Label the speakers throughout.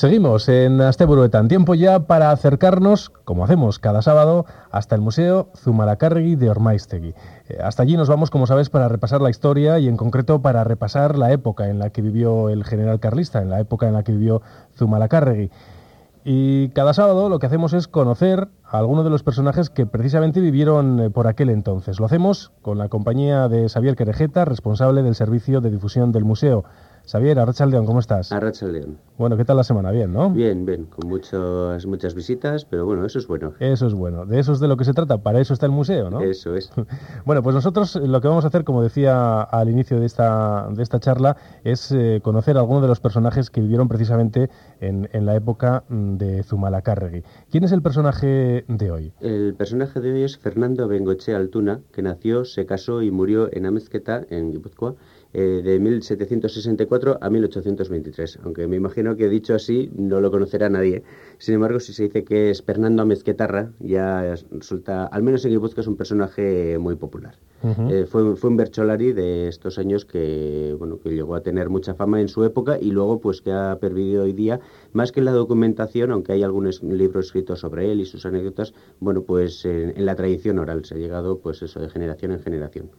Speaker 1: Seguimos en Asteburuetan, tiempo ya para acercarnos, como hacemos cada sábado, hasta el Museo Zumalacárregui de Ormaistegui. Eh, hasta allí nos vamos, como sabes, para repasar la historia y en concreto para repasar la época en la que vivió el general carlista, en la época en la que vivió Zumalacárregui. Y cada sábado lo que hacemos es conocer a algunos de los personajes que precisamente vivieron eh, por aquel entonces. Lo hacemos con la compañía de Xavier Querejeta, responsable del servicio de difusión del museo. Xavier, Arrachaldeón, ¿cómo estás?
Speaker 2: Arrachaldeón.
Speaker 1: Bueno, ¿qué tal la semana? Bien, ¿no?
Speaker 2: Bien, bien, con muchas, muchas visitas, pero bueno, eso es bueno.
Speaker 1: Eso es bueno. De eso es de lo que se trata. Para eso está el museo, ¿no?
Speaker 2: Eso es.
Speaker 1: bueno, pues nosotros lo que vamos a hacer, como decía al inicio de esta, de esta charla, es eh, conocer a algunos de los personajes que vivieron precisamente en, en la época mm, de Zumalacárregui. ¿Quién es el personaje de hoy?
Speaker 2: El personaje de hoy es Fernando Bengoche Altuna, que nació, se casó y murió en Amezqueta, en Guipúzcoa, eh, de 1764 a 1823, aunque me imagino que dicho así no lo conocerá nadie. Sin embargo, si se dice que es Fernando Amezquetarra, ya resulta, al menos en Guipúzcoa, es un personaje muy popular. Eh, fue, fue un Bercholari de estos años que, bueno, que llegó a tener mucha fama en su época y luego pues que ha perdido hoy día, más que en la documentación, aunque hay algunos libros escritos sobre él y sus anécdotas, bueno, pues en, en la tradición oral se ha llegado pues eso de generación en generación.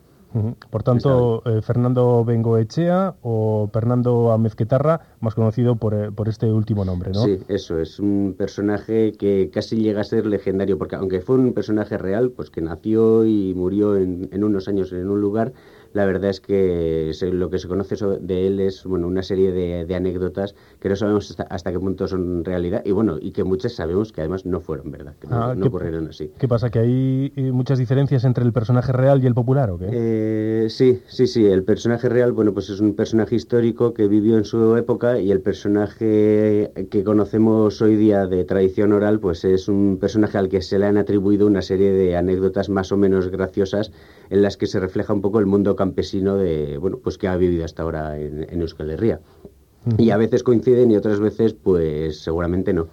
Speaker 1: Por tanto, eh, Fernando Bengoechea o Fernando Amezquetarra, más conocido por, eh, por, este último nombre, ¿no?
Speaker 2: Sí, eso es un personaje que casi llega a ser legendario, porque aunque fue un personaje real, pues que nació y murió en, en unos años en un lugar, la verdad es que lo que se conoce de él es bueno una serie de, anécdotas que no sabemos hasta, qué punto son realidad y bueno y que muchas sabemos que además no fueron verdad, que no, ah, ocurrieron así.
Speaker 1: ¿Qué pasa? ¿Que hay eh, muchas diferencias entre el personaje real y el popular o qué?
Speaker 2: Eh, sí, sí, sí. El personaje real, bueno, pues es un personaje histórico que vivió en su época y el personaje que conocemos hoy día de tradición oral, pues es un personaje al que se le han atribuido una serie de anécdotas más o menos graciosas en las que se refleja un poco el mundo campesino de, bueno, pues que ha vivido hasta ahora en, en Euskal Herria. Y a veces coinciden y otras veces, pues seguramente no.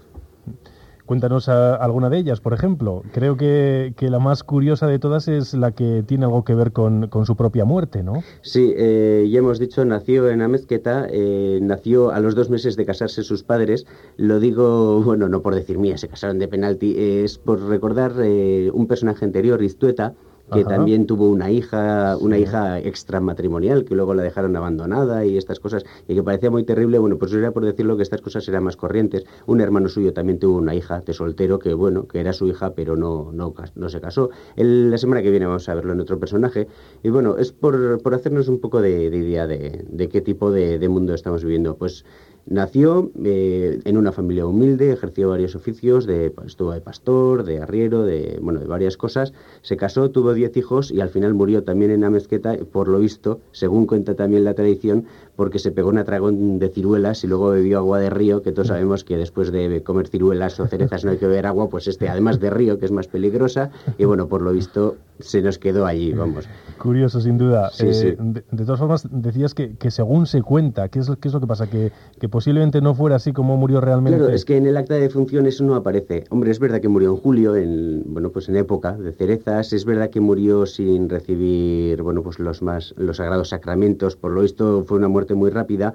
Speaker 1: Cuéntanos alguna de ellas, por ejemplo. Creo que, que, la más curiosa de todas es la que tiene algo que ver con, con su propia muerte, ¿no?
Speaker 2: Sí, eh, ya hemos dicho, nació en Amezqueta, eh, nació a los dos meses de casarse sus padres. Lo digo, bueno, no por decir mía, se casaron de penalti, es por recordar eh, un personaje anterior, Istueta, que también tuvo una hija, una hija extramatrimonial, que luego la dejaron abandonada y estas cosas, y que parecía muy terrible. Bueno, pues era por decirlo que estas cosas eran más corrientes. Un hermano suyo también tuvo una hija de soltero, que bueno, que era su hija, pero no, no, no se casó. El, la semana que viene vamos a verlo en otro personaje. Y bueno, es por, por hacernos un poco de, idea de, de, qué tipo de, de mundo estamos viviendo. Pues Nació eh, en una familia humilde, ejerció varios oficios, de, estuvo de pastor, de arriero, de, bueno, de varias cosas. Se casó, tuvo diez hijos y al final murió también en Amezqueta, por lo visto, según cuenta también la tradición, porque se pegó un atragón de ciruelas y luego bebió agua de río, que todos sabemos que después de comer ciruelas o cerezas no hay que beber agua, pues este, además de río, que es más peligrosa, y bueno, por lo visto se nos quedó allí, vamos.
Speaker 1: Curioso, sin duda. Eh, de, todas formas, decías que, que, según se cuenta, ¿qué es, qué es lo que pasa? Que, que posiblemente no fuera así como murió realmente.
Speaker 2: Claro, es que en el acta de defunción eso no aparece. Hombre, es verdad que murió en julio, en, bueno, pues en época de cerezas, es verdad que murió sin recibir, bueno, pues los más, los sagrados sacramentos, por lo visto fue una muerte muy rápida.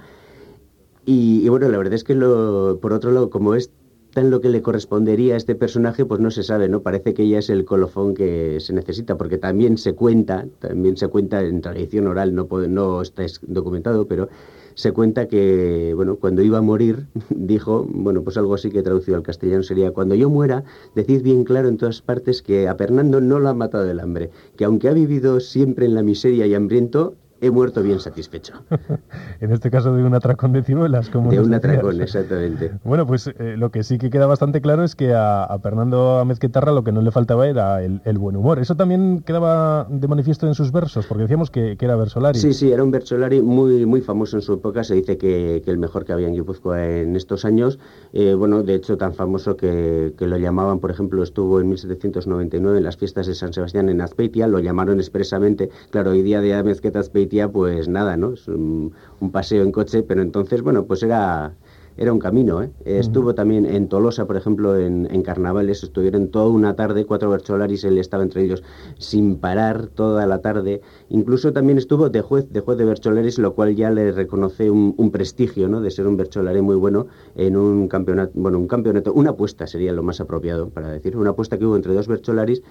Speaker 2: Y, bueno, la verdad es que lo, por otro lado, como es en lo que le correspondería a este personaje, pues no se sabe, ¿no? Parece que ella es el colofón que se necesita, porque también se cuenta, también se cuenta en tradición oral, no, no está documentado, pero se cuenta que, bueno, cuando iba a morir, dijo, bueno, pues algo así que traducido al castellano sería, cuando yo muera, decid bien claro en todas partes que a Fernando no lo ha matado el hambre, que aunque ha vivido siempre en la miseria y hambriento, he muerto bien satisfecho.
Speaker 1: en este caso de un atracón de ciruelas, como
Speaker 2: De un atracón, exactamente.
Speaker 1: Bueno, pues eh, lo que sí que queda bastante claro es que a, Fernando Amezquetarra lo que no le faltaba era el, buen humor. Eso también quedaba de manifiesto en sus versos, porque decíamos que, era versolari.
Speaker 2: Sí, sí, era un versolari muy, muy famoso en su época. Se dice que, el mejor que había en Guipúzcoa en estos años. Eh, bueno, de hecho, tan famoso que, lo llamaban, por ejemplo, estuvo en 1799 en las fiestas de San Sebastián en Azpeitia, lo llamaron expresamente, claro, hoy día de Amezqueta Azpeitia, pues nada, ¿no? Es un, un paseo en coche, pero entonces, bueno, pues era era un camino. ¿eh? Estuvo también en Tolosa, por ejemplo, en, carnavales, estuvieron toda una tarde, cuatro bercholaris, él estaba entre ellos sin parar toda la tarde. Incluso también estuvo de juez, de juez de bercholaris, lo cual ya le reconoce un, prestigio, ¿no? De ser un bercholare muy bueno en un campeonato, bueno, un campeonato, una apuesta sería lo más apropiado para decir, una apuesta que hubo entre dos bercholaris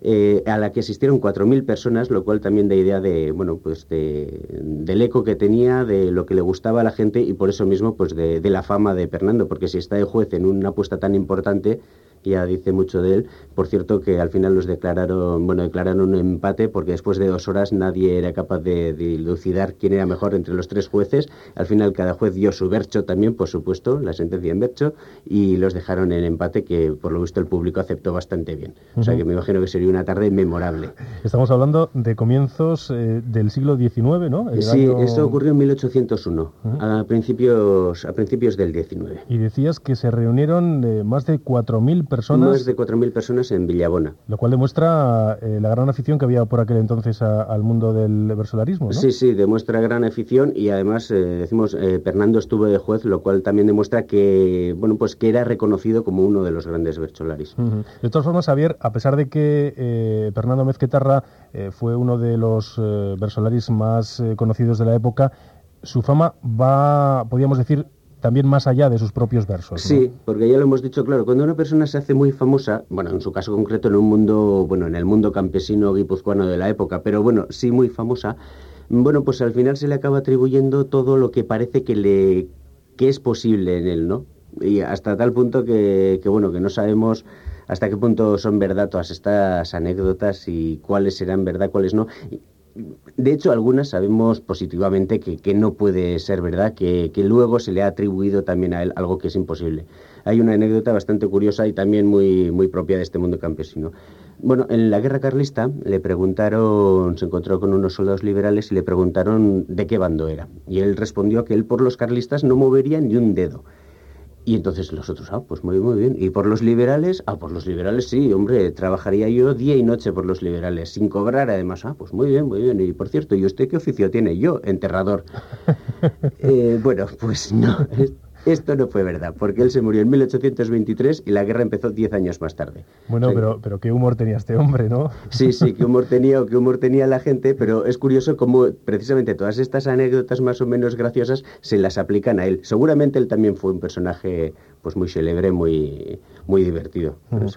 Speaker 2: eh, a la que asistieron 4.000 personas, lo cual también da idea de, bueno, pues de, del eco que tenía, de lo que le gustaba a la gente y por eso mismo pues de, de la fama de Fernando, porque si está de juez en una apuesta tan importante, ya dice mucho de él. Por cierto, que al final los declararon, bueno, declararon un empate porque después de dos horas nadie era capaz de dilucidar quién era mejor entre los tres jueces. Al final cada juez dio su bercho también, por supuesto, la sentencia en bercho, y los dejaron en empate que por lo visto el público aceptó bastante bien. O sea que me imagino que sería una tarde memorable.
Speaker 1: Estamos hablando de comienzos eh, del siglo XIX, ¿no?
Speaker 2: sí, esto ocurrió en 1801, a, principios, a principios del XIX.
Speaker 1: Y decías que se reunieron eh, más de 4.000 personas.
Speaker 2: Más de 4.000 personas en Villabona.
Speaker 1: Lo cual demuestra eh, la gran afición que había por aquel entonces al mundo del versolarismo, ¿no?
Speaker 2: Sí, sí, demuestra gran afición y además, eh, decimos, eh, Fernando estuvo de juez, lo cual también demuestra que, bueno, pues que era reconocido como uno de los grandes versolaris.
Speaker 1: De todas formas, Javier, a pesar de que Fernando Mezquetarra fue uno de los versolaris más conocidos de la época, su fama va, podríamos decir, también más allá de sus propios versos.
Speaker 2: Sí, porque ya lo hemos dicho, claro, cuando una persona se hace muy famosa, bueno, en su caso concreto en un mundo, bueno, en el mundo campesino guipuzcoano de la época, pero bueno, sí muy famosa, bueno, pues al final se le acaba atribuyendo todo lo que parece que le que es posible en él, ¿no? Y hasta tal punto que, que bueno, que no sabemos hasta qué punto son verdad todas estas anécdotas y cuáles serán verdad, cuáles no de hecho, algunas sabemos positivamente que, no puede ser verdad, que, luego se le ha atribuido también a él algo que es imposible. Hay una anécdota bastante curiosa y también muy, muy propia de este mundo campesino. Bueno, en la guerra carlista le preguntaron, se encontró con unos soldados liberales y le preguntaron de qué bando era. Y él respondió que él por los carlistas no movería ni un dedo. Y entonces los otros, ah, pues muy, muy bien. ¿Y por los liberales? Ah, por los liberales sí, hombre, trabajaría yo día y noche por los liberales, sin cobrar además. Ah, pues muy bien, muy bien. Y por cierto, ¿y usted qué oficio tiene? Yo, enterrador. Eh, bueno, pues no, esto no fue verdad, porque él se murió en 1823 y la guerra empezó 10 años más tarde.
Speaker 1: Bueno, pero, pero qué humor tenía este hombre, ¿no?
Speaker 2: Sí, sí, qué humor tenía o qué humor tenía la gente, pero es curioso cómo precisamente todas estas anécdotas más o menos graciosas se las aplican a él. Seguramente él también fue un personaje pues muy célebre, muy, muy divertido.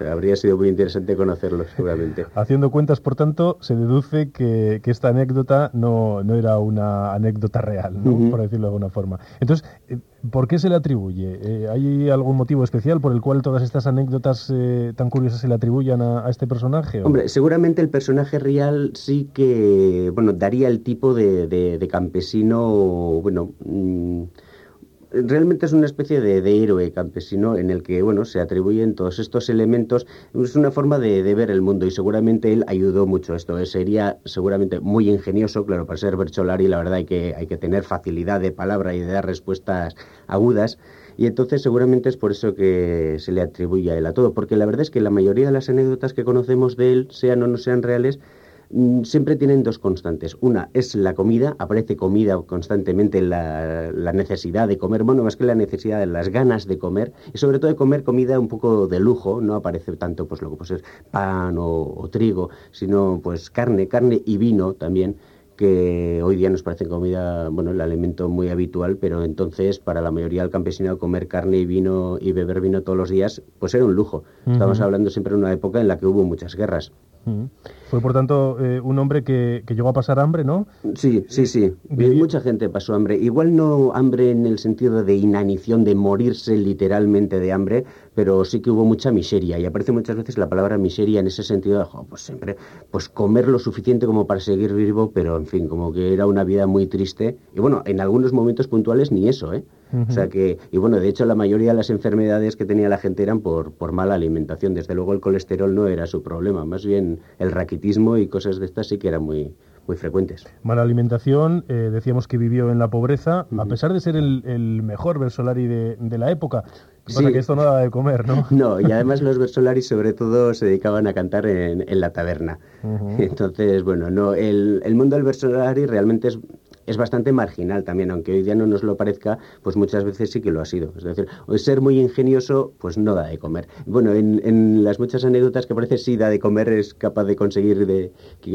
Speaker 2: habría sido muy interesante conocerlo, seguramente.
Speaker 1: Haciendo cuentas, por tanto, se deduce que, esta anécdota no, no, era una anécdota real, ¿no? por decirlo de alguna forma. Entonces, eh, ¿por qué se le atribuye? Eh, ¿Hay algún motivo especial por el cual todas estas anécdotas eh, tan curiosas se le atribuyan a, este personaje?
Speaker 2: Hombre, seguramente el personaje real sí que, bueno, daría el tipo de, de campesino, bueno... Mm, realmente es una especie de, héroe campesino en el que bueno se atribuyen todos estos elementos. Es una forma de, ver el mundo y seguramente él ayudó mucho esto sería seguramente muy ingenioso claro para ser Bercholari la verdad hay que hay que tener facilidad de palabra y de dar respuestas agudas. Y entonces seguramente es por eso que se le atribuye a él a todo porque la verdad es que la mayoría de las anécdotas que conocemos de él sean o no sean reales siempre tienen dos constantes. Una es la comida, aparece comida constantemente, la, la necesidad de comer, bueno, más que la necesidad, de las ganas de comer, y sobre todo de comer comida un poco de lujo, no aparece tanto pues lo que puede ser pan o, trigo, sino pues carne, carne y vino también que hoy día nos parece comida, bueno, el alimento muy habitual, pero entonces para la mayoría del campesinado comer carne y vino y beber vino todos los días, pues era un lujo. Estamos hablando siempre de una época en la que hubo muchas guerras.
Speaker 1: Fue, por tanto, eh, un hombre que, llegó a pasar hambre, ¿no?
Speaker 2: Sí, sí, sí. Mucha gente pasó hambre. Igual no hambre en el sentido de inanición, de morirse literalmente de hambre, pero sí que hubo mucha miseria. Y aparece muchas veces la palabra miseria en ese sentido de, pues siempre, pues comer lo suficiente como para seguir vivo, pero en fin, como que era una vida muy triste. Y bueno, en algunos momentos puntuales ni eso, ¿eh? O sea que, y bueno, de hecho la mayoría de las enfermedades que tenía la gente eran por, por mala alimentación. Desde luego el colesterol no era su problema, más bien el raquitismo y cosas de estas sí que eran muy, muy frecuentes.
Speaker 1: Mala alimentación, eh, decíamos que vivió en la pobreza, a pesar de ser el, mejor versolari de, de la época. Sí. que esto no daba de comer, ¿no?
Speaker 2: No, y además los versolaris sobre todo se dedicaban a cantar en, en la taberna. Entonces, bueno, no, el, el mundo del versolari realmente es es bastante marginal también, aunque hoy día no nos lo parezca, pues muchas veces sí que lo ha sido. Es decir, ser muy ingenioso, pues no da de comer. Bueno, en, las muchas anécdotas que parece sí da de comer, es capaz de conseguir de,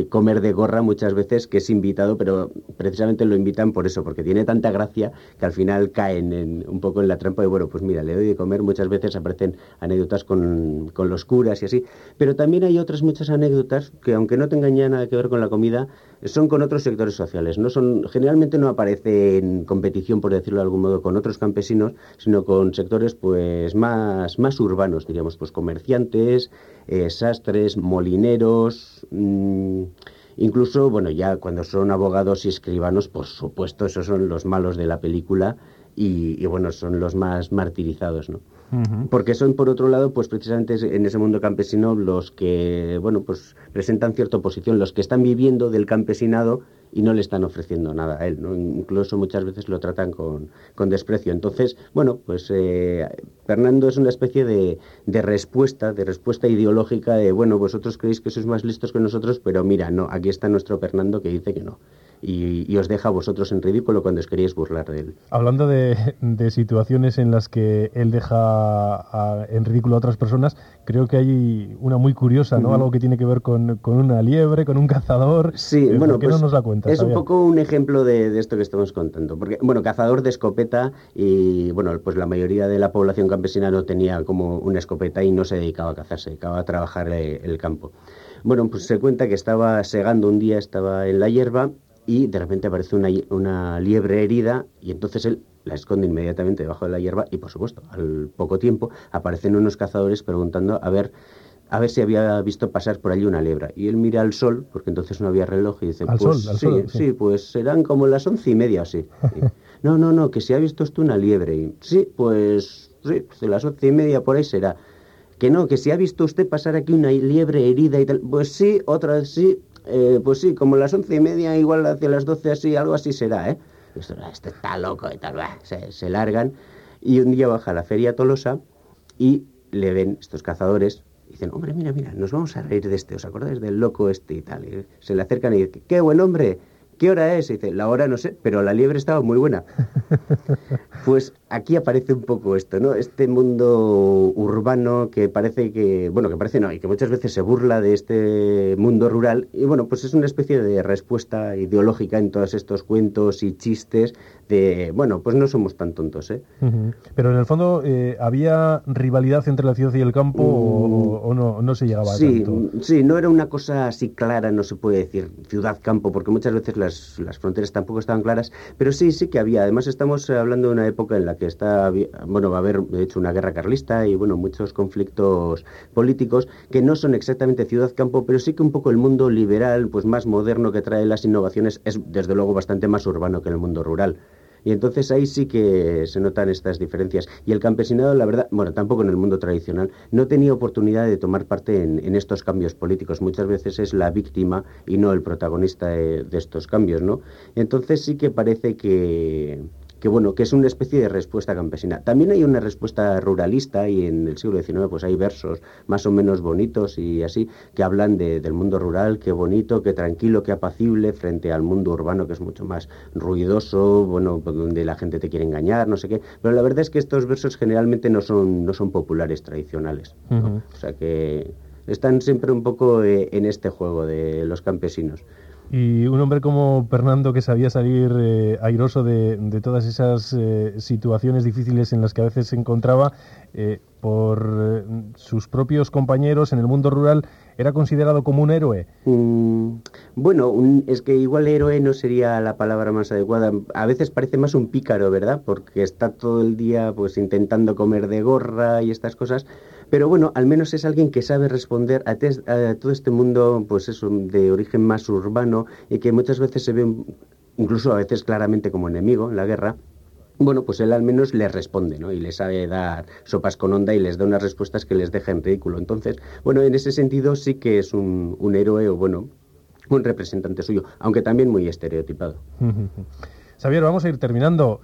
Speaker 2: comer de gorra muchas veces, que es invitado, pero precisamente lo invitan por eso, porque tiene tanta gracia que al final caen en, un poco en la trampa de, bueno, pues mira, le doy de comer, muchas veces aparecen anécdotas con, con los curas y así, pero también hay otras muchas anécdotas que aunque no tengan ya nada que ver con la comida, son con otros sectores sociales, no son generalmente no aparece en competición, por decirlo de algún modo, con otros campesinos, sino con sectores pues más, más urbanos, diríamos, pues comerciantes, eh, sastres, molineros, mm, incluso, bueno, ya cuando son abogados y escribanos, por supuesto, esos son los malos de la película y, y bueno, son los más martirizados, ¿no? Porque son, por otro lado, pues precisamente en ese mundo campesino los que, bueno, pues presentan cierta oposición, los que están viviendo del campesinado y no le están ofreciendo nada a él, ¿no? Incluso muchas veces lo tratan con, desprecio. Entonces, bueno, pues eh, Fernando es una especie de, de, respuesta, de respuesta ideológica de, bueno, vosotros creéis que sois más listos que nosotros, pero mira, no, aquí está nuestro Fernando que dice que no y, os deja a vosotros en ridículo cuando os queríais burlar de él.
Speaker 1: Hablando de, situaciones en las que él deja en ridículo a otras personas, creo que hay una muy curiosa, ¿no? Algo que tiene que ver con, una liebre, con un cazador.
Speaker 2: Sí, bueno, no pues nos la cuenta? Es un poco un ejemplo de, esto que estamos contando. Porque, bueno, cazador de escopeta y, bueno, pues la mayoría de la población campesina no tenía como una escopeta y no se dedicaba a cazar, se dedicaba a trabajar eh, el campo. Bueno, pues se cuenta que estaba segando un día, estaba en la hierba y de repente aparece una, una liebre herida y entonces él la esconde inmediatamente debajo de la hierba y por supuesto al poco tiempo aparecen unos cazadores preguntando a ver a ver si había visto pasar por allí una liebre. Y él mira al sol porque entonces no había reloj y dice pues sí, sí, pues serán como las once y media así no no no que si ha visto esto una liebre y, sí pues sí pues las once y media por ahí será que no que si ha visto usted pasar aquí una liebre herida y tal pues sí otra vez sí eh, pues sí, como las once y media, igual hacia las doce así, algo así será, ¿eh? Este está loco y tal, se, largan. Y un día baja la feria Tolosa y le ven estos cazadores dicen, hombre, mira, mira, nos vamos a reír de este, ¿os acordáis del loco este y tal? Y se le acercan y dicen, qué buen hombre, ¿qué hora es? Y dice, la hora no sé, pero la liebre estaba muy buena. Pues aquí aparece un poco esto, ¿no? Este mundo urbano que parece que, bueno, que parece no, y que muchas veces se burla de este mundo rural. Y bueno, pues es una especie de respuesta ideológica en todos estos cuentos y chistes de, bueno, pues no somos tan tontos, ¿eh?
Speaker 1: Pero en el fondo, eh, ¿había rivalidad entre la ciudad y el campo o, no, no, se llegaba
Speaker 2: sí,
Speaker 1: a tanto?
Speaker 2: Sí, no era una cosa así clara, no se puede decir ciudad-campo, porque muchas veces las, las fronteras tampoco estaban claras, pero sí, sí que había. Además, estamos hablando de una época en la que está, bueno, va a haber de hecho una guerra carlista y bueno, muchos conflictos políticos que no son exactamente ciudad-campo, pero sí que un poco el mundo liberal, pues más moderno que trae las innovaciones es desde luego bastante más urbano que el mundo rural. Y entonces ahí sí que se notan estas diferencias. Y el campesinado, la verdad, bueno, tampoco en el mundo tradicional, no tenía oportunidad de tomar parte en, estos cambios políticos. Muchas veces es la víctima y no el protagonista de, estos cambios, ¿no? Entonces sí que parece que, que bueno, que es una especie de respuesta campesina. También hay una respuesta ruralista y en el siglo XIX pues hay versos más o menos bonitos y así que hablan del mundo rural, qué bonito, qué tranquilo, qué apacible frente al mundo urbano que es mucho más ruidoso, bueno, donde la gente te quiere engañar, no sé qué. Pero la verdad es que estos versos generalmente no son, no son populares tradicionales. O sea que están siempre un poco eh, en este juego de los campesinos.
Speaker 1: Y un hombre como Fernando que sabía salir eh, airoso de, todas esas eh, situaciones difíciles en las que a veces se encontraba eh, por sus propios compañeros en el mundo rural, ¿era considerado como un héroe?
Speaker 2: Mm, bueno, es que igual héroe no sería la palabra más adecuada. A veces parece más un pícaro, ¿verdad? Porque está todo el día pues intentando comer de gorra y estas cosas pero bueno, al menos es alguien que sabe responder a, todo este mundo, pues eso, de origen más urbano y que muchas veces se ve, incluso a veces claramente como enemigo en la guerra. Bueno, pues él al menos le responde, ¿no? Y le sabe dar sopas con onda y les da unas respuestas que les deja en ridículo. Entonces, bueno, en ese sentido sí que es un, héroe o, bueno, un representante suyo, aunque también muy estereotipado.
Speaker 1: Xavier, vamos a ir terminando.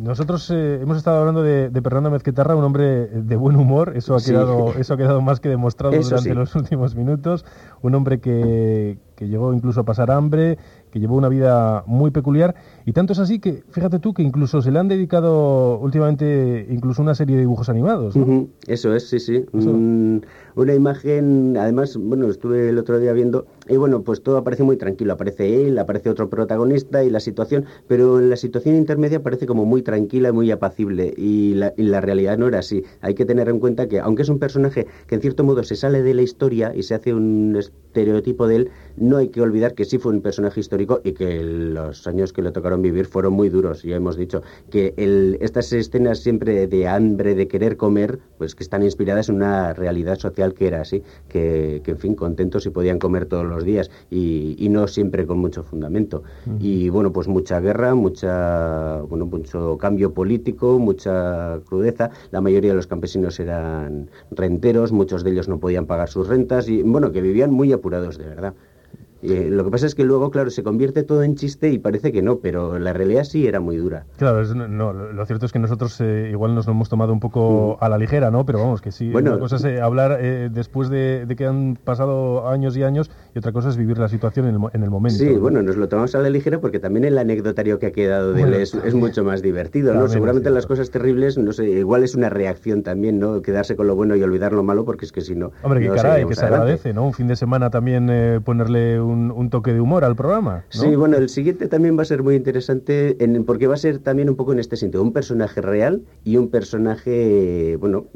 Speaker 1: Nosotros eh, hemos estado hablando de, de, Fernando Mezquetarra, un hombre de buen humor, eso ha, quedado, eso ha quedado más que demostrado durante los últimos minutos, un hombre que, que llegó incluso a pasar hambre, que llevó una vida muy peculiar y tanto es así que, fíjate tú, que incluso se le han dedicado últimamente incluso una serie de dibujos animados.
Speaker 2: Eso es, sí, sí. una imagen, además, bueno, estuve el otro día viendo y bueno, pues todo aparece muy tranquilo. Aparece él, aparece otro protagonista y la situación, pero la situación intermedia parece como muy tranquila y muy apacible y la, y la realidad no era así. Hay que tener en cuenta que, aunque es un personaje que en cierto modo se sale de la historia y se hace un estereotipo de él, no hay que olvidar que sí fue un personaje histórico y que los años que le tocaron vivir fueron muy duros. Ya hemos dicho que el, estas escenas siempre de hambre, de querer comer, pues que están inspiradas en una realidad social que era así, que, en fin, contentos y podían comer todos los días y, no siempre con mucho fundamento. Y bueno, pues mucha guerra, mucha, bueno, mucho cambio político, mucha crudeza. La mayoría de los campesinos eran renteros, muchos de ellos no podían pagar sus rentas y bueno, que vivían muy apurados de verdad. Eh, lo que pasa es que luego, claro, se convierte todo en chiste y parece que no, pero la realidad sí era muy dura.
Speaker 1: Claro, no, lo cierto es que nosotros eh, igual nos lo hemos tomado un poco mm. a la ligera, ¿no? Pero vamos, que sí, bueno, una cosa es eh, hablar después de, que han pasado años y años y otra cosa es vivir la situación en el, momento.
Speaker 2: Sí, bueno, nos lo tomamos a la ligera porque también el anecdotario que ha quedado de él es, mucho más divertido, ¿no? Seguramente las cosas terribles, no sé, igual es una reacción también, ¿no? Quedarse con lo bueno y olvidar lo malo porque es que si no...
Speaker 1: Hombre, que caray, que se agradece, ¿no? Un fin de semana también ponerle un, toque de humor al programa.
Speaker 2: Sí, bueno, el siguiente también va a ser muy interesante en, porque va a ser también un poco en este sentido, un personaje real y un personaje, bueno,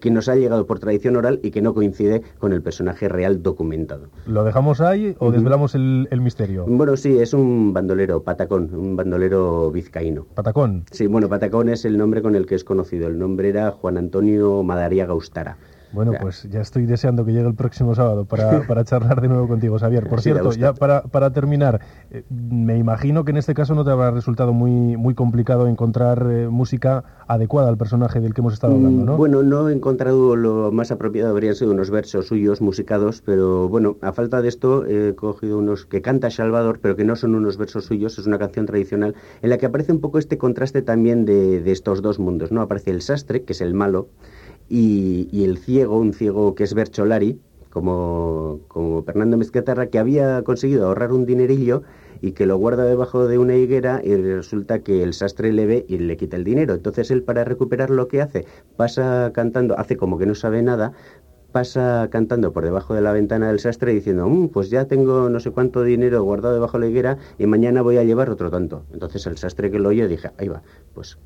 Speaker 2: que nos ha llegado por tradición oral y que no coincide con el personaje real documentado.
Speaker 1: ¿Lo dejamos ahí o desvelamos el, el, misterio?
Speaker 2: Bueno, sí, es un bandolero, patacón, un bandolero vizcaíno.
Speaker 1: ¿Patacón?
Speaker 2: Sí, bueno, patacón es el nombre con el que es conocido. El nombre era Juan Antonio Madariaga Gaustara.
Speaker 1: Bueno, pues ya estoy deseando que llegue el próximo sábado para, para charlar de nuevo contigo, Xavier. Por cierto, ya para, para terminar, eh, me imagino que en este caso no te habrá resultado muy, muy complicado encontrar eh, música adecuada al personaje del que hemos estado hablando, ¿no?
Speaker 2: Mm, bueno, no he encontrado lo más apropiado, habrían sido unos versos suyos musicados, pero bueno, a falta de esto he cogido unos que canta Salvador, pero que no son unos versos suyos, es una canción tradicional en la que aparece un poco este contraste también de, de estos dos mundos, ¿no? Aparece el sastre, que es el malo, y, el ciego, un ciego que es Bercholari, como, como Fernando Mezquetarra, que había conseguido ahorrar un dinerillo y que lo guarda debajo de una higuera y resulta que el sastre le ve y le quita el dinero. Entonces él para recuperar lo que hace, pasa cantando, hace como que no sabe nada, pasa cantando por debajo de la ventana del sastre diciendo, mm, pues ya tengo no sé cuánto dinero guardado debajo de la higuera y mañana voy a llevar otro tanto. Entonces el sastre que lo oye dije, ahí va, pues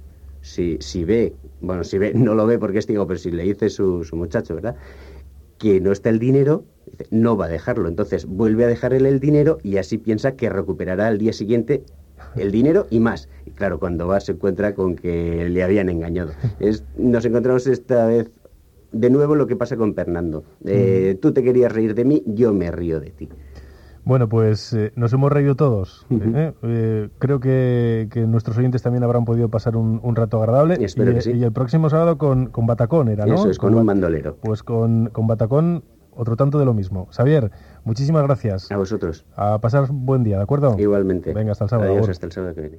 Speaker 2: si, si ve, bueno, si ve, no lo ve porque es ciego, pero si le dice su, su muchacho, ¿verdad? Que no está el dinero, no va a dejarlo. Entonces vuelve a dejarle el dinero y así piensa que recuperará al día siguiente el dinero y más. Y claro, cuando va se encuentra con que le habían engañado. Es, nos encontramos esta vez de nuevo lo que pasa con Fernando. Eh, tú te querías reír de mí, yo me río de ti.
Speaker 1: Bueno, pues eh, nos hemos reído todos. ¿eh? Eh, creo que, nuestros oyentes también habrán podido pasar un, rato agradable.
Speaker 2: Y, sí.
Speaker 1: el próximo sábado con, con Batacón era, ¿no?
Speaker 2: Eso es, con, un bandolero.
Speaker 1: Pues con, con Batacón otro tanto de lo mismo. Xavier, muchísimas gracias.
Speaker 2: A vosotros.
Speaker 1: A pasar buen día, ¿de acuerdo?
Speaker 2: Igualmente.
Speaker 1: Venga, hasta el sábado.
Speaker 2: Adiós, hasta el sábado que viene.